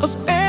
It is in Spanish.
was